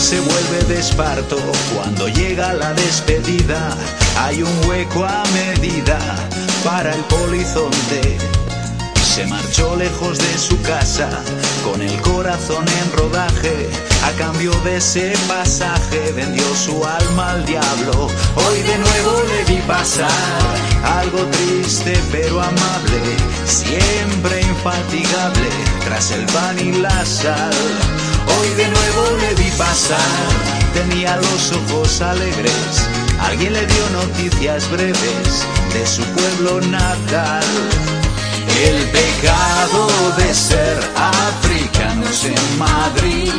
se vuelve de esparto cuando llega la despedida. Hay un hueco a medida para el polizonte. Se marchó lejos de su casa con el corazón en rodaje. A cambio de ese pasaje vendió su alma al diablo. Hoy de nuevo le vi pasar algo triste pero amable, siempre infatigable tras el pan y la sal. Hoy de nuevo le vi pasar, tenía los ojos alegres. Alguien le dio noticias breves de su pueblo natal. El pecado de ser africanos en Madrid.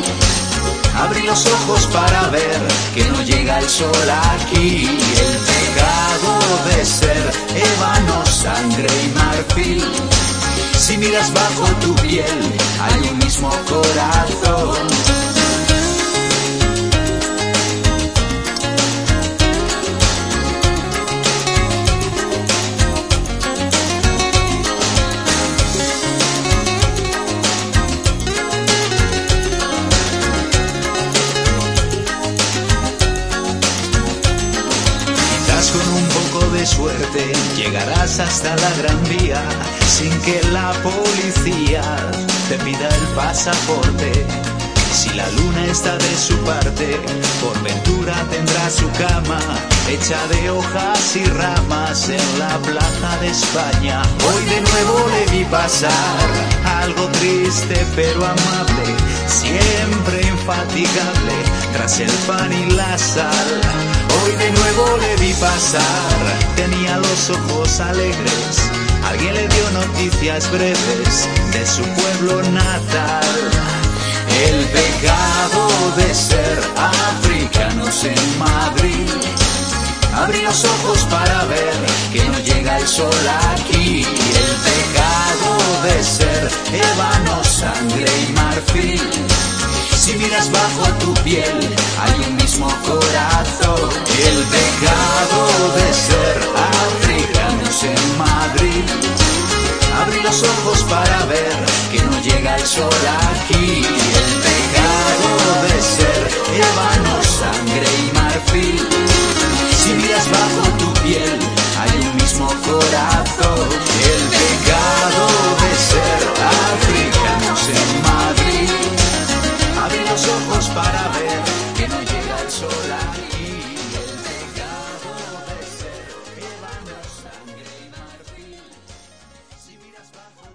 Abrí los ojos para ver que no llega el sol aquí. El pecado de ser ébano, sangre y marfil. Si miras bajo tu piel, hay un mismo corazón. Con un poco de suerte llegarás hasta la gran vía sin que la policía te pida el pasaporte. Si la luna está de su parte, por ventura tendrá su cama hecha de hojas y ramas en la plaza de España. Hoy de nuevo le vi pasar algo triste pero amable, siempre infatigable tras el pan y la sal. Hoy de nuevo le vi pasar, tenía los ojos alegres. Alguien le dio noticias breves de su pueblo natal. El pecado de ser africanos en Madrid. Abrí los ojos para ver que no llega el sol aquí. El pecado de ser ébano, sangre y marfil. Si miras bajo tu piel, hay un mismo corazón. El pecado de ser africanos en Madrid. Abrí los ojos para ver que no llega el sol aquí. paso.